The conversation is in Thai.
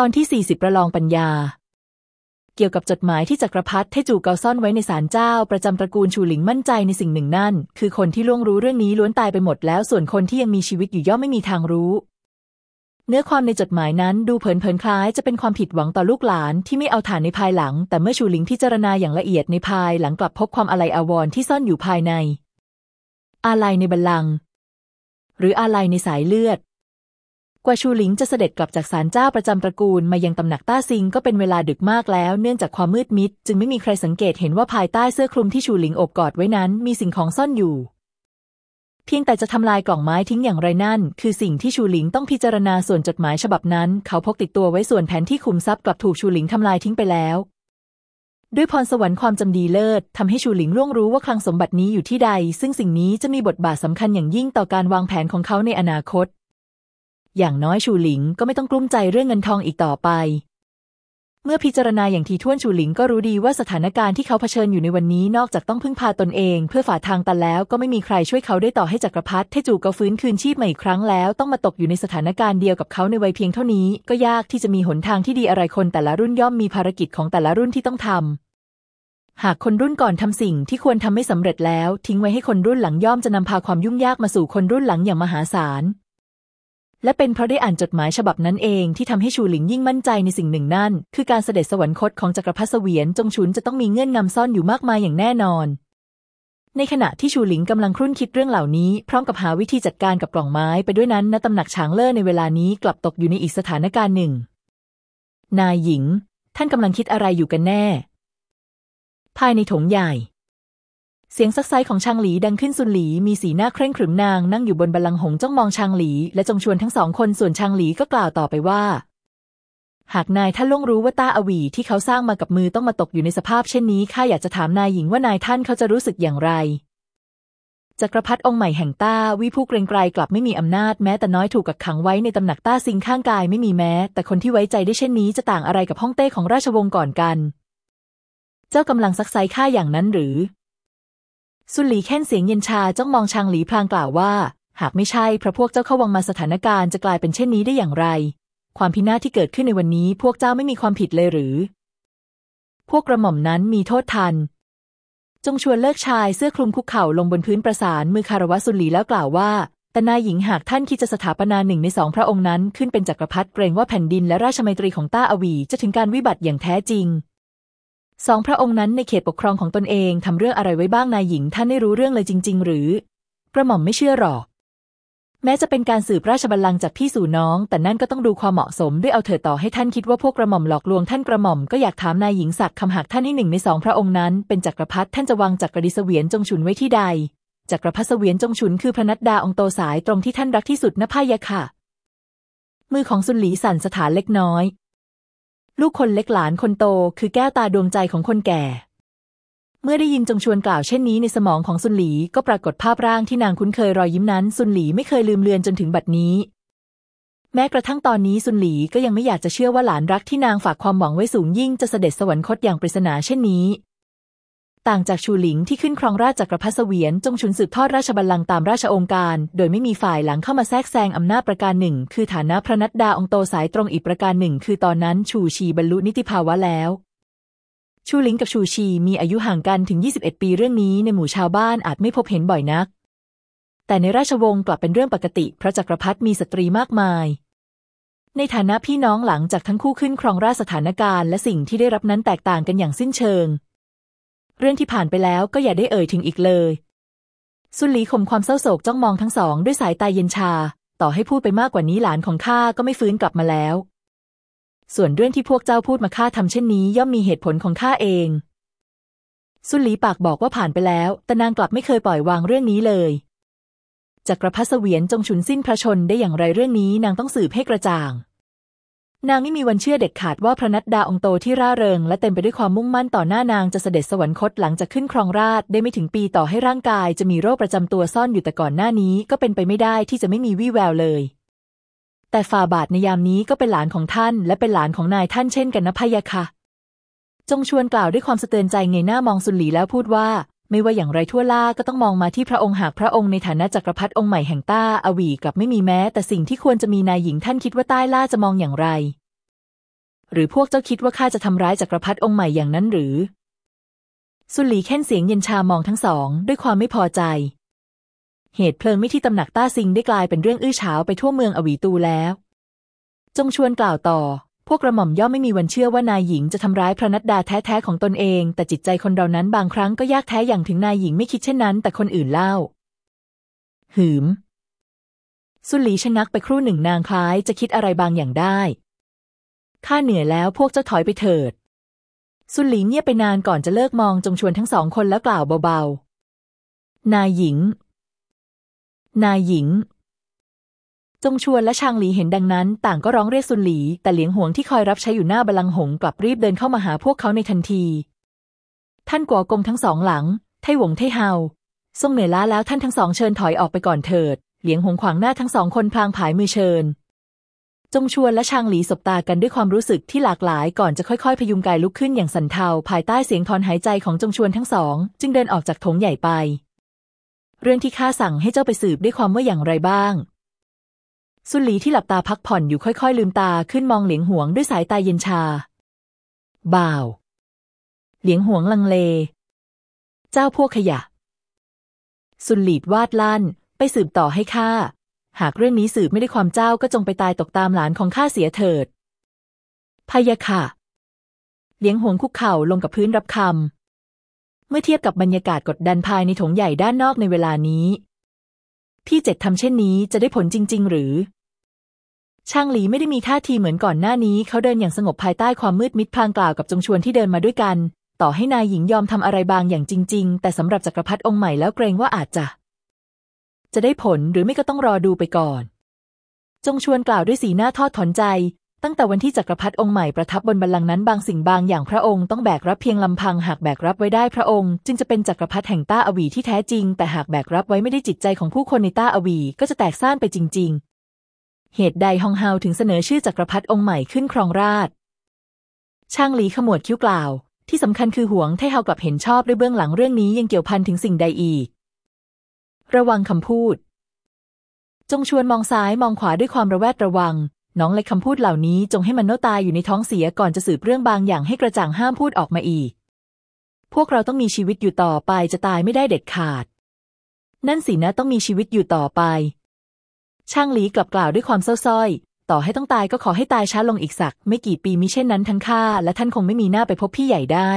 ตอนที่ 40 ประลองปัญญา เกี่ยวกับจดหมายที่จักรพรรดิเทจูเกาซ่อนไว้ในศาลเจ้า ประจำตระกูลชูหลิงมั่นใจในสิ่งหนึ่งนั่น คือคนที่ล่วงรู้เรื่องนี้ล้วนตายไปหมดแล้วส่วนคนที่ยังมีชีวิตอยู่ย่อมไม่มีทางรู้ เนื้อความในจดหมายนั้นดูเผินๆคล้ายจะเป็นความผิดหวังต่อลูกหลานที่ไม่เอาฐานในภายหลัง แต่เมื่อชูหลิงพิจารณาอย่างละเอียดในภายหลังกลับพบความอะไรอาวรณ์ที่ซ่อนอยู่ภายในอะไรในบัลลังก์หรืออะไรในสายเลือด กว่าชูหลิงจะเสด็จกลับจากศาลเจ้าประจำตระกูลมายังตำหนักต้าซิงก็เป็นเวลาดึกมากแล้ว เนื่องจากความมืดมิด จึงไม่มีใครสังเกตเห็นว่าภายใต้เสื้อคลุมที่ชูหลิงอบกอดไว้นั้น มีสิ่งของซ่อนอยู่ เพียงแต่จะทำลายกล่องไม้ทิ้งอย่างไรนั่น คือสิ่งที่ชูหลิงต้องพิจารณาส่วนจดหมายฉบับนั้น เขาพกติดตัวไว้ส่วนแผนที่คุมทรัพย์กลับถูกชูหลิงทำลายทิ้งไปแล้ว ด้วยพรสวรรค์ความจำดีเลิศทำให้ชูหลิงล่วงรู้ว่าคลังสมบัตินี้อยู่ที่ใด ซึ่งสิ่งนี้จะมีบทบาทสำคัญอย่างยิ่งต่อการวางแผนของเขาในอนาคต อย่างน้อยชูหลิงก็ไม่ต้องกลุ้มใจเรื่องเงินทองอีกต่อไป เมื่อพิจารณาอย่างทีท่วนชูหลิงก็รู้ดีว่าสถานการณ์ที่เขาเผชิญอยู่ในวันนี้นอกจากต้องพึ่งพาตนเอง เพื่อฝ่าทางตันแล้วก็ไม่มีใครช่วยเขาได้ต่อให้จักรพรรดิเทจูก็ฟื้นคืนชีพมาอีกครั้งแล้ว ต้องมาตกอยู่ในสถานการณ์เดียวกับเขาในวัยเพียงเท่านี้ ก็ยากที่จะมีหนทางที่ดีอะไรคนแต่ละรุ่นย่อมมีภารกิจของแต่ละรุ่นที่ต้องทำหากคนรุ่นก่อนทำสิ่งที่ควรทำไม่สำเร็จแล้ว ทิ้งไว้ให้คนรุ่นหลังย่อมจะนำพาความยุ่งยากมาสู่คนรุ่นหลังอย่างมหาศาล และเป็นเพราะได้อ่านจดหมายฉบับนั้นเองที่ทำให้ชูหลิงยิ่งมั่นใจในสิ่งหนึ่งนั่น คือการเสด็จสวรรคตของจักรพรรดิเสวียนจงชุนจะต้องมีเงื่อนงำซ่อนอยู่มากมายอย่างแน่นอน ในขณะที่ชูหลิงกำลังครุ่นคิดเรื่องเหล่านี้ พร้อมกับหาวิธีจัดการกับกล่องไม้ไปด้วยนั้นณตำหนักฉางเล่อในเวลานี้กลับตกอยู่ในอีกสถานการณ์หนึ่ง นายหญิง ท่านกำลังคิดอะไรอยู่กันแน่ ภายในถงใหญ่ เสียงซักไซของชางหลีดังขึ้นซุนหลีมีสีหน้าเคร่งขรึมนางนั่งอยู่บนบัลลังก์หงจ้องมองชางหลี และจงชวนทั้งสองคนส่วนชางหลีก็กล่าวต่อไปว่า หากนายท่านล่วงรู้ว่าต้าอวีที่เขาสร้างมากับมือต้องมาตกอยู่ในสภาพเช่นนี้ข้าอยากจะถามนายหญิงว่านายท่านเขาจะรู้สึกอย่างไรจักรพรรดิองค์ใหม่แห่งต้าวิผู้เกรงไกรกลับไม่มีอำนาจแม้แต่น้อยถูกกักขังไว้ในตำหนักต้าซิงข้างกายไม่มีแม้ แต่คนที่ไว้ใจได้เช่นนี้จะต่างอะไรกับห้องเต้ของราชวงศ์ก่อนกัน เจ้ากำลังซักไซข้าอย่างนั้นหรือ สุนหลีแค่นเสียงเย็นชาจ้องมองชางหลีพลางกล่าวว่า หากไม่ใช่พระพวกเจ้าเข้าวังมาสถานการณ์จะกลายเป็นเช่นนี้ได้อย่างไร ความพินาศที่เกิดขึ้นในวันนี้พวกเจ้าไม่มีความผิดเลยหรือ พวกกระหม่อมนั้นมีโทษทัน จงชวนเลิกชายเสื้อคลุมคุกเข่าลงบนพื้นประสานมือคารวะสุนหลีแล้วกล่าวว่าแต่นายหญิงหากท่านคิดจะสถาปนาหนึ่งในสองพระองค์นั้น ขึ้นเป็นจักรพรรดิเกรงว่าแผ่นดินและราชมัยตรีของต้าอวี จะถึงการวิบัติอย่างแท้จริง สองพระองค์นั้นในเขตปกครองของตนเองทำเรื่องอะไรไว้บ้างนายหญิงท่านได้รู้เรื่องเลยจริง ๆ หรือกระหม่อมไม่เชื่อหรอก แม้จะเป็นการสืบราชบัลลังก์จากพี่สู่น้อง แต่นั่นก็ต้องดูความเหมาะสมด้วยเอาเถิดต่อให้ท่านคิดว่าพวกกระหม่อมหลอกลวงท่านกระหม่อมก็อยากถามนายหญิงศักดิ์คำหากท่านให้หนึ่งในสองพระองค์นั้น เป็นจักรพรรดิท่านจะวางจักรดิเสวียนจงฉุนไว้ที่ใดจักรพรรดิเสวียนจงฉุนคือพระนัดดาองโตสายตรงที่ท่านรักที่สุดนะพายะค่ะ มือของสุนหลีสั่นสถานเล็กน้อย ลูกคนเล็กหลานคนโตคือแก้วตาดวงใจของคนแก่ เมื่อได้ยินจงชวนกล่าวเช่นนี้ในสมองของซุนหลีก็ปรากฏภาพร่างที่นางคุ้นเคยรอยยิ้มนั้นซุนหลีไม่เคยลืมเลือนจนถึงบัดนี้ แม้กระทั่งตอนนี้ซุนหลีก็ยังไม่อยากจะเชื่อว่าหลานรักที่นางฝากความหวังไว้สูงยิ่งจะเสด็จสวรรคตอย่างปริศนาเช่นนี้ ต่างจากชูหลิงที่ขึ้นครองราชจักรพรรดิเสวียนจงชุนสืบทอดราชบัลลังก์ตามราชองค์การ โดยไม่มีฝ่ายหลังเข้ามาแทรกแซงอำนาจประการหนึ่ง คือฐานะพระนัดดาองโตสายตรงอีกประการหนึ่ง คือตอนนั้นชูชีบรรลุนิติภาวะแล้ว ชูหลิงกับชูชีมีอายุห่างกันถึง 21 ปีเรื่องนี้ในหมู่ชาวบ้านอาจไม่พบเห็นบ่อยนัก แต่ในราชวงศ์กลับเป็นเรื่องปกติเพราะจักรพรรดิมีสตรีมากมายในฐานะพี่น้องหลังจากทั้งคู่ขึ้นครองราชสถานการณ์และสิ่งที่ได้รับนั้นแตกต่างกันอย่างสิ้นเชิง เรื่องที่ผ่านไปแล้วก็อย่าได้เอ่ยถึงอีกเลยสุนหลีข่มความเศร้าโศกจ้องมองทั้งสองด้วยสายตาเย็นชา ต่อให้พูดไปมากกว่านี้หลานของข้าก็ไม่ฟื้นกลับมาแล้ว ส่วนเรื่องที่พวกเจ้าพูดมาข้าทำเช่นนี้ย่อมมีเหตุผลของข้าเองสุนหลีปากบอกว่าผ่านไปแล้ว แต่นางกลับไม่เคยปล่อยวางเรื่องนี้เลยจักรพรรดิเสวียนจงฉุนสิ้นพระชนได้อย่างไรเรื่องนี้นางต้องสืบให้กระจ่าง นางไม่มีวันเชื่อเด็ดขาดว่าพระนัดดาองโตที่ร่าเริง และเต็มไปด้วยความมุ่งมั่นต่อหน้านางจะเสด็จสวรรคตหลังจากขึ้นครองราชได้ไม่ถึงปีต่อให้ร่างกายจะมีโรคประจำตัวซ่อนอยู่แต่ก่อนหน้านี้ก็เป็นไปไม่ได้ที่จะไม่มีวี่แววเลย แต่ฝ่าบาทในยามนี้ก็เป็นหลานของท่าน และเป็นหลานของนายท่านเช่นกันนะพะยะค่ะ จงชวนกล่าวด้วยความสะเตือนใจเงยหน้ามองสุนหลีแล้วพูดว่า ไม่ว่าอย่างไรทั่วล่าก็ต้องมองมาที่พระองค์หากพระองค์ในฐานะจักรพรรดิองค์ใหม่แห่งต้าอวีกับไม่มีแม้ แต่สิ่งที่ควรจะมีนายหญิงท่านคิดว่าใต้ล่าจะมองอย่างไร หรือพวกเจ้าคิดว่าข้าจะทำร้ายจักรพรรดิองค์ใหม่อย่างนั้นหรือ สุลีเค้นเสียงเย็นชามองทั้งสอง ด้วยความไม่พอใจ เหตุเพลิงไม้ที่ตำหนักต้าซิงได้กลายเป็นเรื่องอื้อฉาวไปทั่วเมืองอวีตูแล้ว จงชวนกล่าวต่อ พวกกระหม่อมย่อมไม่มีวันเชื่อว่านายหญิงจะทำร้ายพระนัดดาแท้ๆของตนเอง แต่จิตใจคนเรานั้นบางครั้งก็ยากแท้อย่างถึงนายหญิงไม่คิดเช่นนั้น แต่คนอื่นเล่า หืม สุลีชะงักไปครู่หนึ่งนางคล้ายจะคิดอะไรบางอย่างได้ ข้าเหนื่อยแล้วพวกเจ้าถอยไปเถิด สุลีเงียบไปนานก่อนจะเลิกมองจงชวนทั้งสองคนแล้วกล่าวเบาๆ นายหญิง นายหญิง จงชวนและชางหลีเห็นดังนั้น ต่างก็ร้องเรียกซุนหลี แต่เหลียงหวงที่คอยรับใช้อยู่หน้าบัลลังก์หงกลับรีบเดินเข้ามาหาพวกเขาในทันที ท่านกัวกงทั้งสองหลัง ไทหวงไทเฮาทรงเหนื่อยล้าแล้วท่านทั้งสองเชิญถอยออกไปก่อนเถิด เหลียงหงขวางหน้าทั้งสองคนพลางผายมือเชิญ จงชวนและชางหลีสบตากันด้วยความรู้สึกที่หลากหลายก่อนจะค่อยๆ พยุงกายลุกขึ้นอย่างสันเทาภายใต้เสียงถอนหายใจของจงชวนทั้งสอง จึงเดินออกจากโถงใหญ่ไป เรื่องที่ข้าสั่งให้เจ้าไปสืบด้วยความว่าอย่างไรบ้าง สุนหลีที่หลับตาพักผ่อนอยู่ค่อย ๆ ลืมตาขึ้นมองเหลียงหวงด้วยสายตาเย็นชา บ่าว เหลียงหวงลังเล เจ้าพวกขยะสุนหลีดวาดลั่น ไปสืบต่อให้ข้า หากเรื่องนี้สืบไม่ได้ความเจ้าก็จงไปตายตกตามหลานของข้าเสียเถิดพยะค่ะ เลี้ยงหวงคุกเข่าลงกับพื้นรับคำ เมื่อเทียบกับบรรยากาศกดดันภายในถงใหญ่ด้านนอกในเวลานี้ พี่เจ็ดทำเช่นนี้จะได้ผลจริง ๆ หรือ ช่างหลีไม่ได้มีท่าทีเหมือนก่อนหน้านี้ เขาเดินอย่างสงบภายใต้ความมืดมิดพลางกล่าวกับจงชวนที่เดินมาด้วยกัน ต่อให้นายหญิงยอมทำอะไรบางอย่างจริง ๆ แต่สำหรับจักรพรรดิองค์ใหม่แล้วเกรงว่าอาจจะ จะได้ผลหรือไม่ก็ต้องรอดูไปก่อน จงชวนกล่าวด้วยสีหน้าทอดถอนใจ ตั้งแต่วันที่จักรพรรดิองค์ใหม่ประทับบนบัลลังก์นั้นบางสิ่งบางอย่างพระองค์ต้องแบกรับเพียงลำพังหากแบกรับไว้ได้พระองค์ จึงจะเป็นจักรพรรดิแห่งต้าอวีที่แท้จริง แต่หากแบกรับไว้ไม่ได้จิตใจของผู้คนในต้าอวีก็จะแตกซ่านไปจริง ๆ เหตุใดฮองเฮาถึงเสนอชื่อจักรพรรดิองค์ใหม่ขึ้นครองราชช่างหลีขมวดคิ้วกล่าว ที่สำคัญคือห่วงไทเฮากลับเห็นชอบด้วยเบื้องหลังเรื่องนี้ยังเกี่ยวพันถึงสิ่งใดอีก ระวังคำพูด จงชวนมองซ้ายมองขวาด้วยความระแวดระวัง น้องเล็กคำพูดเหล่านี้จงให้มันโนตายอยู่ในท้องเสียก่อนจะสืบเรื่องบางอย่างให้กระจ่างห้ามพูดออกมาอีก พวกเราต้องมีชีวิตอยู่ต่อไปจะตายไม่ได้เด็ดขาด นั่นสินะต้องมีชีวิตอยู่ต่อไป ช่างหลีกลับกล่าวด้วยความเศร้าส้อยต่อให้ต้องตายก็ขอให้ตายช้าลงอีกสัก ไม่กี่ปีมิเช่นนั้นทั้งข้าและท่านคงไม่มีหน้าไปพบพี่ใหญ่ได้